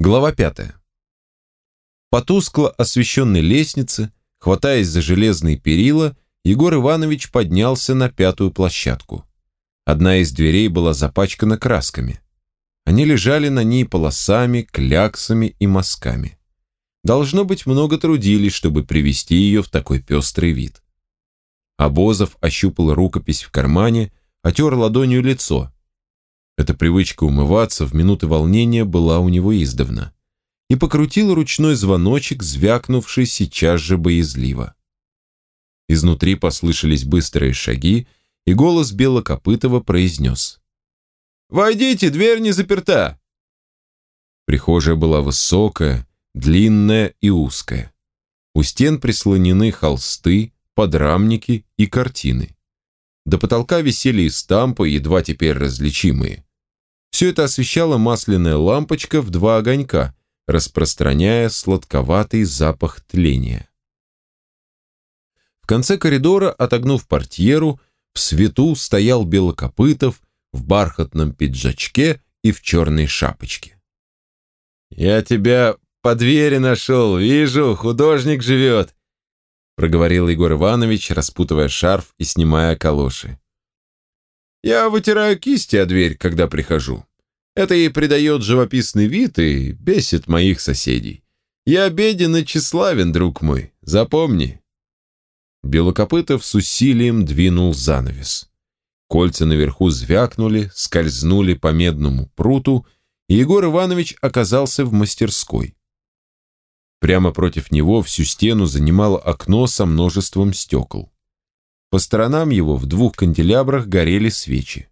Глава пятая. По тускло освещенной лестнице, хватаясь за железные перила, Егор Иванович поднялся на пятую площадку. Одна из дверей была запачкана красками. Они лежали на ней полосами, кляксами и мазками. Должно быть, много трудились, чтобы привести ее в такой пестрый вид. Обозов ощупал рукопись в кармане, отер ладонью лицо – эта привычка умываться в минуты волнения была у него издавна. И покрутил ручной звоночек, звякнувший сейчас же боязливо. Изнутри послышались быстрые шаги, и голос Белокопытова произнес. «Войдите, дверь не заперта!» Прихожая была высокая, длинная и узкая. У стен прислонены холсты, подрамники и картины. До потолка висели и стампы, едва теперь различимые. Все это освещала масляная лампочка в два огонька, распространяя сладковатый запах тления. В конце коридора, отогнув портьеру, в свету стоял Белокопытов в бархатном пиджачке и в черной шапочке. «Я тебя по двери нашел, вижу, художник живет», проговорил Егор Иванович, распутывая шарф и снимая калоши. Я вытираю кисти о дверь, когда прихожу. Это ей придает живописный вид и бесит моих соседей. Я беден и тщеславен, друг мой, запомни». Белокопытов с усилием двинул занавес. Кольца наверху звякнули, скользнули по медному пруту, и Егор Иванович оказался в мастерской. Прямо против него всю стену занимало окно со множеством стекол. По сторонам его в двух канделябрах горели свечи.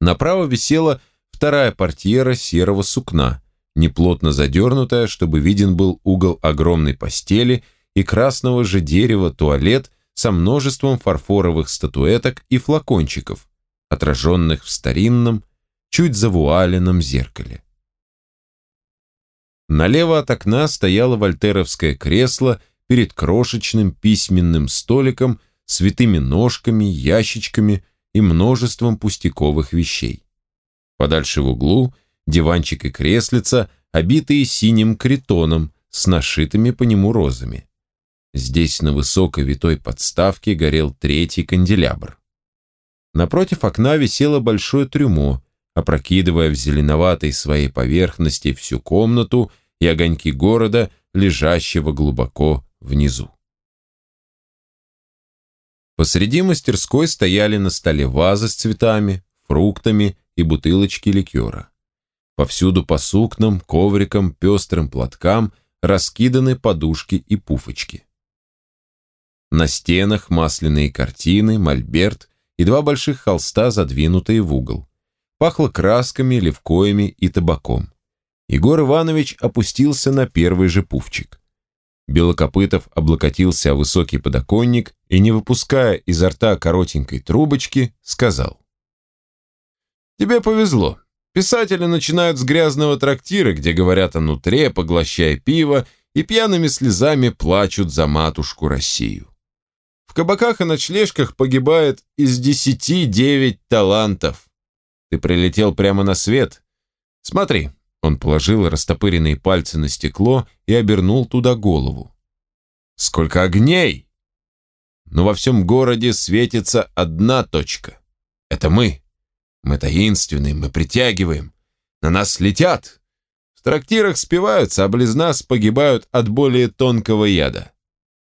Направо висела вторая портьера серого сукна, неплотно задернутая, чтобы виден был угол огромной постели и красного же дерева туалет со множеством фарфоровых статуэток и флакончиков, отраженных в старинном, чуть завуаленном зеркале. Налево от окна стояло вольтеровское кресло перед крошечным письменным столиком с витыми ножками, ящичками и множеством пустяковых вещей. Подальше в углу диванчик и креслица, обитые синим критоном с нашитыми по нему розами. Здесь на высокой витой подставке горел третий канделябр. Напротив окна висело большое трюмо, опрокидывая в зеленоватой своей поверхности всю комнату и огоньки города, лежащего глубоко внизу. Посреди мастерской стояли на столе вазы с цветами, фруктами и бутылочки ликера. Повсюду по сукнам, коврикам, пестрым платкам раскиданы подушки и пуфочки. На стенах масляные картины, мольберт и два больших холста, задвинутые в угол. Пахло красками, левкоями и табаком. Егор Иванович опустился на первый же пуфчик. Белокопытов облокотился о высокий подоконник и, не выпуская изо рта коротенькой трубочки, сказал. «Тебе повезло. Писатели начинают с грязного трактира, где говорят о нутре, поглощая пиво, и пьяными слезами плачут за матушку Россию. В кабаках и ночлежках погибает из десяти девять талантов. Ты прилетел прямо на свет. Смотри, он положил растопыренные пальцы на стекло и обернул туда голову. «Сколько огней!» Но во всем городе светится одна точка. Это мы. Мы таинственные, мы притягиваем. На нас летят. В трактирах спиваются, а близ нас погибают от более тонкого яда.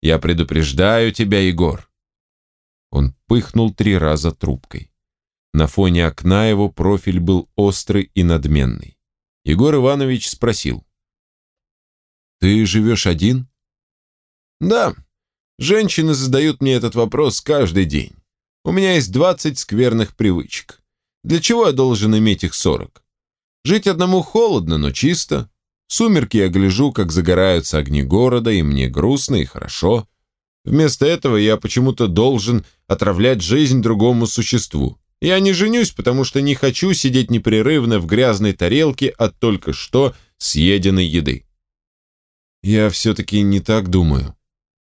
Я предупреждаю тебя, Егор. Он пыхнул три раза трубкой. На фоне окна его профиль был острый и надменный. Егор Иванович спросил. «Ты живешь один?» «Да. Женщины задают мне этот вопрос каждый день. У меня есть 20 скверных привычек. Для чего я должен иметь их 40? Жить одному холодно, но чисто. В сумерки я гляжу, как загораются огни города, и мне грустно и хорошо. Вместо этого я почему-то должен отравлять жизнь другому существу. Я не женюсь, потому что не хочу сидеть непрерывно в грязной тарелке от только что съеденной еды. Я все-таки не так думаю.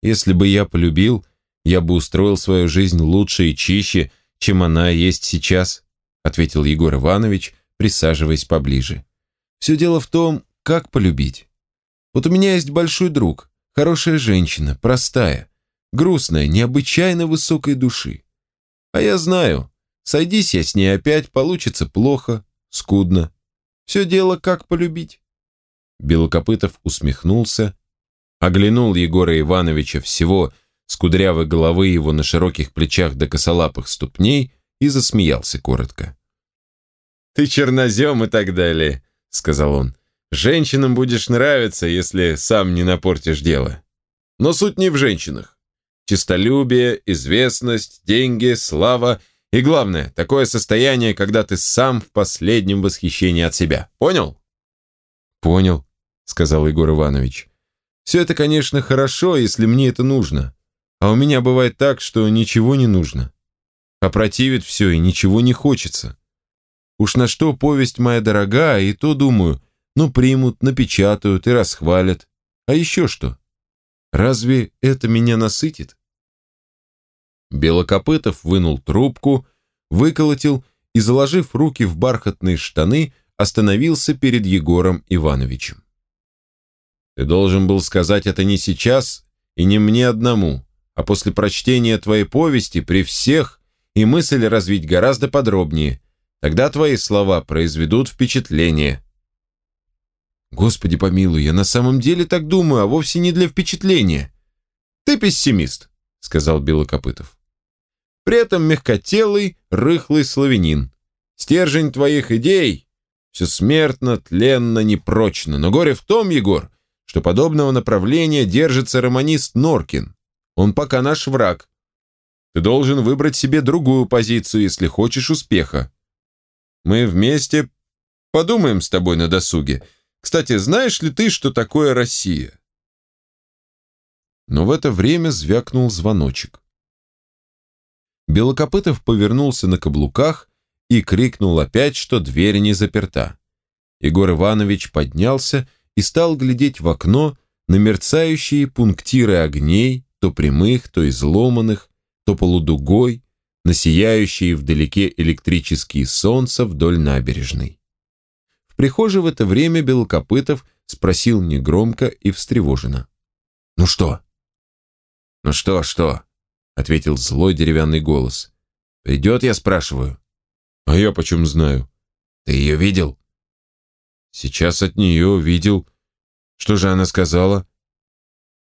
Если бы я полюбил, я бы устроил свою жизнь лучше и чище, чем она есть сейчас, ответил Егор Иванович, присаживаясь поближе. Все дело в том, как полюбить. Вот у меня есть большой друг, хорошая женщина, простая, грустная, необычайно высокой души. А я знаю, сойдись я с ней опять, получится плохо, скудно. Все дело, как полюбить. Белокопытов усмехнулся, оглянул Егора Ивановича всего с кудрявой головы его на широких плечах до косолапых ступней и засмеялся коротко. «Ты чернозем и так далее», — сказал он. «Женщинам будешь нравиться, если сам не напортишь дело. Но суть не в женщинах. Чистолюбие, известность, деньги, слава и, главное, такое состояние, когда ты сам в последнем восхищении от себя. Понял?» «Понял», — сказал Егор Иванович. «Все это, конечно, хорошо, если мне это нужно. А у меня бывает так, что ничего не нужно. Опротивит все и ничего не хочется. Уж на что повесть моя дорогая, и то думаю, ну примут, напечатают и расхвалят. А еще что? Разве это меня насытит? Белокопытов вынул трубку, выколотил и, заложив руки в бархатные штаны, остановился перед Егором Ивановичем. «Ты должен был сказать это не сейчас и не мне одному, а после прочтения твоей повести при всех и мысль развить гораздо подробнее. Тогда твои слова произведут впечатление». «Господи помилуй, я на самом деле так думаю, а вовсе не для впечатления». «Ты пессимист», — сказал Белокопытов. «При этом мягкотелый, рыхлый славянин. Стержень твоих идей все смертно, тленно, непрочно. Но горе в том, Егор, что подобного направления держится романист Норкин. Он пока наш враг. Ты должен выбрать себе другую позицию, если хочешь успеха. Мы вместе подумаем с тобой на досуге. Кстати, знаешь ли ты, что такое Россия?» Но в это время звякнул звоночек. Белокопытов повернулся на каблуках и крикнул опять, что дверь не заперта. Егор Иванович поднялся и стал глядеть в окно на мерцающие пунктиры огней, то прямых, то изломанных, то полудугой, на сияющие вдалеке электрические солнца вдоль набережной. В прихожей в это время Белокопытов спросил негромко и встревоженно. «Ну что?» «Ну что, что?» — ответил злой деревянный голос. «Придет, я спрашиваю?» «А я почем знаю?» «Ты ее видел?» «Сейчас от нее видел. Что же она сказала?»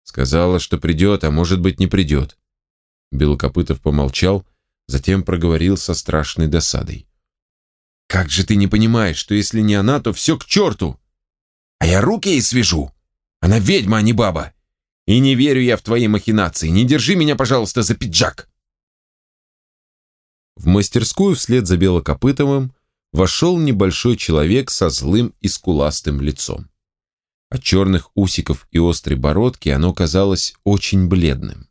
Сказала, что придет, а может быть не придет. Белокопытов помолчал, затем проговорил со страшной досадой. «Как же ты не понимаешь, что если не она, то все к черту! А я руки ей свяжу! Она ведьма, а не баба! И не верю я в твои махинации! Не держи меня, пожалуйста, за пиджак!» В мастерскую вслед за Белокопытовым вошел небольшой человек со злым и скуластым лицом. От черных усиков и острой бородки оно казалось очень бледным.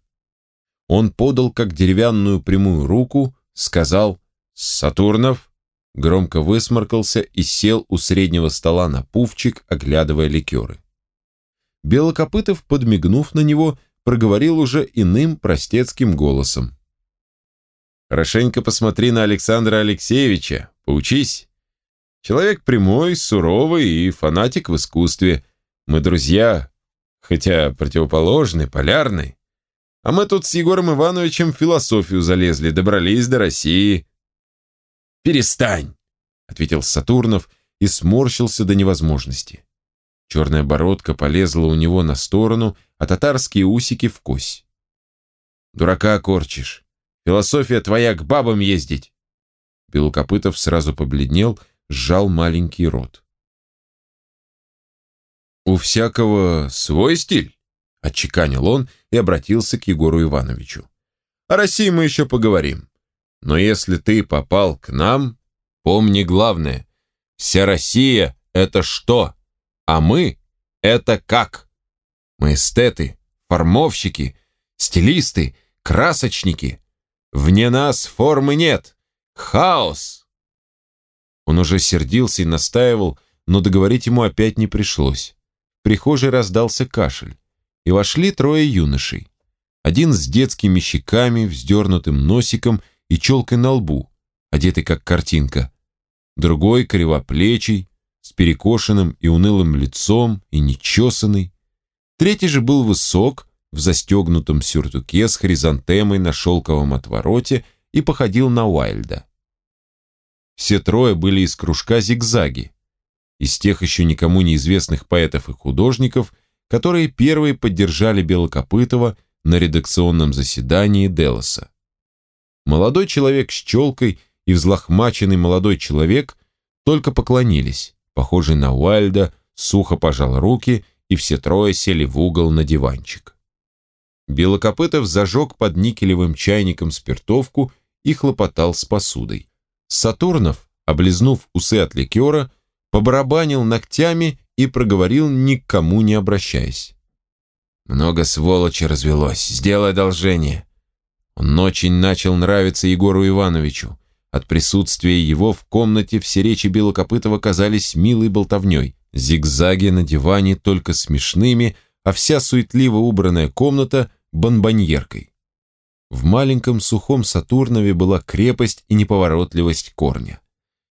Он подал как деревянную прямую руку, сказал «Сатурнов», громко высморкался и сел у среднего стола на пуфчик, оглядывая ликеры. Белокопытов, подмигнув на него, проговорил уже иным простецким голосом. «Хорошенько посмотри на Александра Алексеевича, поучись. Человек прямой, суровый и фанатик в искусстве. Мы друзья, хотя противоположны, полярны. А мы тут с Егором Ивановичем в философию залезли, добрались до России». «Перестань!» — ответил Сатурнов и сморщился до невозможности. Черная бородка полезла у него на сторону, а татарские усики в кось. «Дурака корчишь. Философия твоя к бабам ездить!» Белокопытов сразу побледнел, сжал маленький рот. «У всякого свой стиль», — отчеканил он и обратился к Егору Ивановичу. «О России мы еще поговорим. Но если ты попал к нам, помни главное. Вся Россия — это что, а мы — это как. Мы эстеты, формовщики, стилисты, красочники. Вне нас формы нет. Хаос!» Он уже сердился и настаивал, но договорить ему опять не пришлось. В прихожей раздался кашель, и вошли трое юношей. Один с детскими щеками, вздернутым носиком и челкой на лбу, одетый как картинка. Другой, кривоплечий, с перекошенным и унылым лицом и нечесанный. Третий же был высок, в застегнутом сюртуке с хризантемой на шелковом отвороте и походил на Уайльда. Все трое были из кружка «Зигзаги», из тех еще никому неизвестных поэтов и художников, которые первые поддержали Белокопытова на редакционном заседании Делоса. Молодой человек с челкой и взлохмаченный молодой человек только поклонились, похожий на Уайльда, сухо пожал руки, и все трое сели в угол на диванчик. Белокопытов зажег под никелевым чайником спиртовку и хлопотал с посудой. Сатурнов, облизнув усы от ликера, побарабанил ногтями и проговорил, никому не обращаясь. «Много сволочи развелось, сделай одолжение». Он очень начал нравиться Егору Ивановичу. От присутствия его в комнате все речи Белокопытова казались милой болтовней. Зигзаги на диване только смешными, а вся суетливо убранная комната – бонбоньеркой. В маленьком сухом Сатурнове была крепость и неповоротливость корня.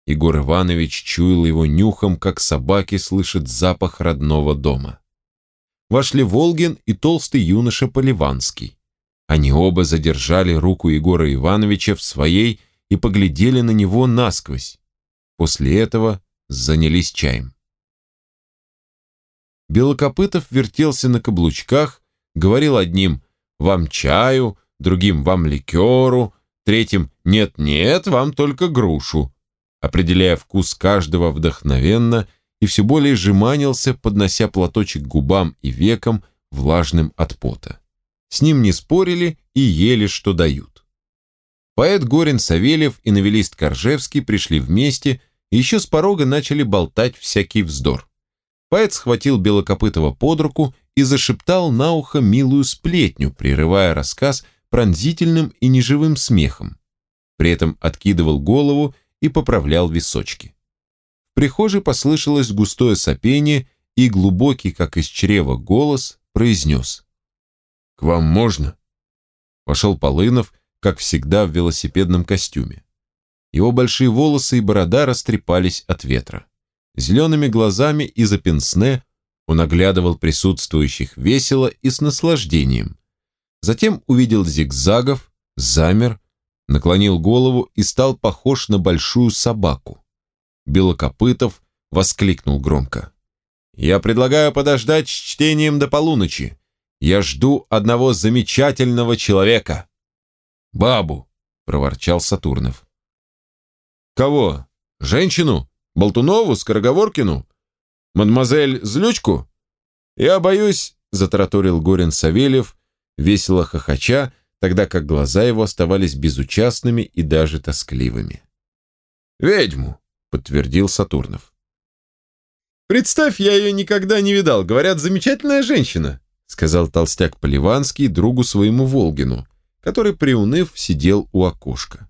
Егор Иванович чуял его нюхом, как собаки слышат запах родного дома. Вошли Волгин и толстый юноша Поливанский. Они оба задержали руку Егора Ивановича в своей и поглядели на него насквозь. После этого занялись чаем. Белокопытов вертелся на каблучках, говорил одним «вам чаю», другим «вам ликеру», третьим «нет-нет, вам только грушу», определяя вкус каждого вдохновенно и все более жеманился, поднося платочек губам и векам, влажным от пота. С ним не спорили и ели, что дают. Поэт Горин Савельев и новелист Коржевский пришли вместе и еще с порога начали болтать всякий вздор. Поэт схватил Белокопытова под руку и зашептал на ухо милую сплетню, прерывая рассказ пронзительным и неживым смехом. При этом откидывал голову и поправлял височки. В прихожей послышалось густое сопение, и глубокий, как из чрева, голос произнес. «К вам можно?» Вошел Полынов, как всегда в велосипедном костюме. Его большие волосы и борода растрепались от ветра. Зелеными глазами из-за пенсне он оглядывал присутствующих весело и с наслаждением. Затем увидел зигзагов, замер, наклонил голову и стал похож на большую собаку. Белокопытов воскликнул громко. «Я предлагаю подождать с чтением до полуночи. Я жду одного замечательного человека». «Бабу!» — проворчал Сатурнов. «Кого? Женщину? Болтунову? Скороговоркину? Мадемуазель Злючку?» «Я боюсь», — затараторил Горин Савельев, весело хохоча, тогда как глаза его оставались безучастными и даже тоскливыми. «Ведьму», — подтвердил Сатурнов. «Представь, я ее никогда не видал. Говорят, замечательная женщина», — сказал толстяк Поливанский другу своему Волгину, который, приуныв, сидел у окошка.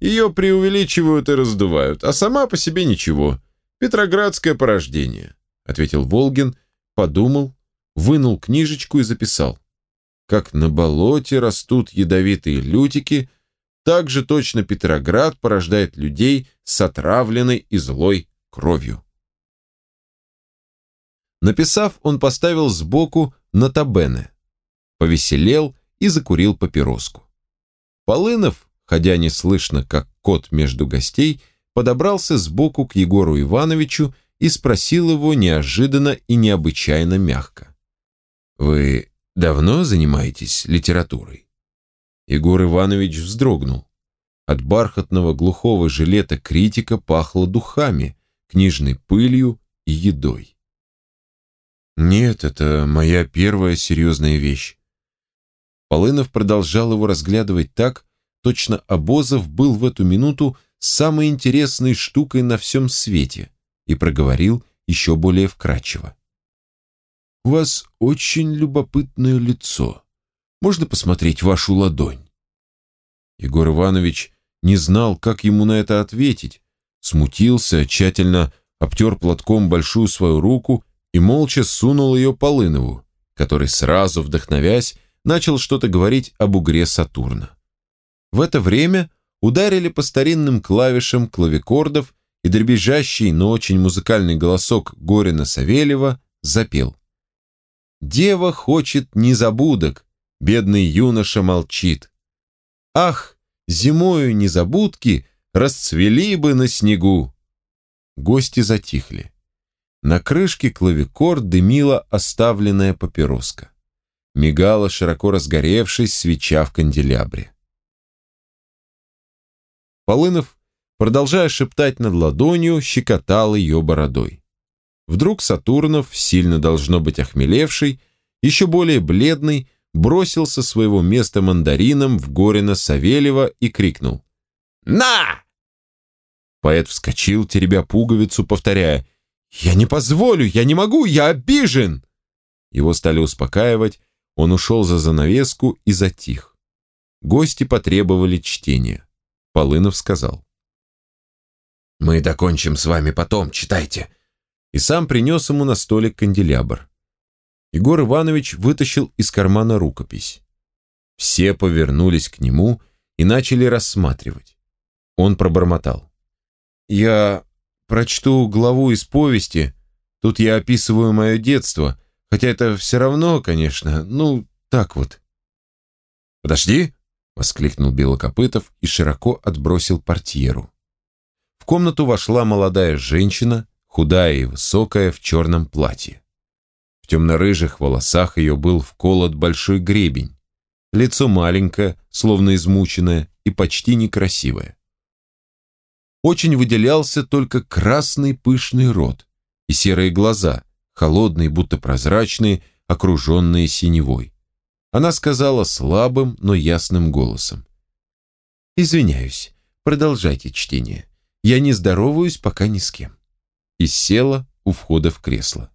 Ее преувеличивают и раздувают, а сама по себе ничего. Петроградское порождение, ответил Волгин, подумал, вынул книжечку и записал. Как на болоте растут ядовитые лютики, так же точно Петроград порождает людей с отравленной и злой кровью. Написав, он поставил сбоку на табене, повеселел и закурил папироску. Полынов, ходя неслышно, как кот между гостей, подобрался сбоку к Егору Ивановичу и спросил его неожиданно и необычайно мягко. «Вы давно занимаетесь литературой?» Егор Иванович вздрогнул. От бархатного глухого жилета критика пахло духами, книжной пылью и едой. «Нет, это моя первая серьезная вещь. Полынов продолжал его разглядывать так, точно Обозов был в эту минуту самой интересной штукой на всем свете и проговорил еще более вкратчиво. «У вас очень любопытное лицо. Можно посмотреть вашу ладонь?» Егор Иванович не знал, как ему на это ответить, смутился, тщательно обтер платком большую свою руку и молча сунул ее Полынову, который, сразу вдохновясь, начал что-то говорить об угре Сатурна. В это время ударили по старинным клавишам клавикордов, и дребезжащий, но очень музыкальный голосок Горина Савельева запел. «Дева хочет незабудок, бедный юноша молчит. Ах, зимою незабудки расцвели бы на снегу!» Гости затихли. На крышке клавикор дымила оставленная папироска. Мигала широко разгоревшись свеча в канделябре. Полынов, продолжая шептать над ладонью, щекотал ее бородой. Вдруг Сатурнов, сильно должно быть охмелевший, еще более бледный, бросил со своего места мандарином в Горина Савельева и крикнул «На!». Поэт вскочил, теребя пуговицу, повторяя «Я не позволю, я не могу, я обижен!» Его стали успокаивать, он ушел за занавеску и затих. Гости потребовали чтения. Полынов сказал. «Мы докончим с вами потом, читайте». И сам принес ему на столик канделябр. Егор Иванович вытащил из кармана рукопись. Все повернулись к нему и начали рассматривать. Он пробормотал. «Я прочту главу из повести. Тут я описываю мое детство, хотя это все равно, конечно, ну, так вот». «Подожди!» воскликнул Белокопытов и широко отбросил портьеру. В комнату вошла молодая женщина, худая и высокая, в черном платье. В темно-рыжих волосах ее был вколот большой гребень, лицо маленькое, словно измученное и почти некрасивое. Очень выделялся только красный пышный рот и серые глаза, холодные, будто прозрачные, окруженные синевой. Она сказала слабым, но ясным голосом. «Извиняюсь, продолжайте чтение. Я не здороваюсь пока ни с кем». И села у входа в кресло.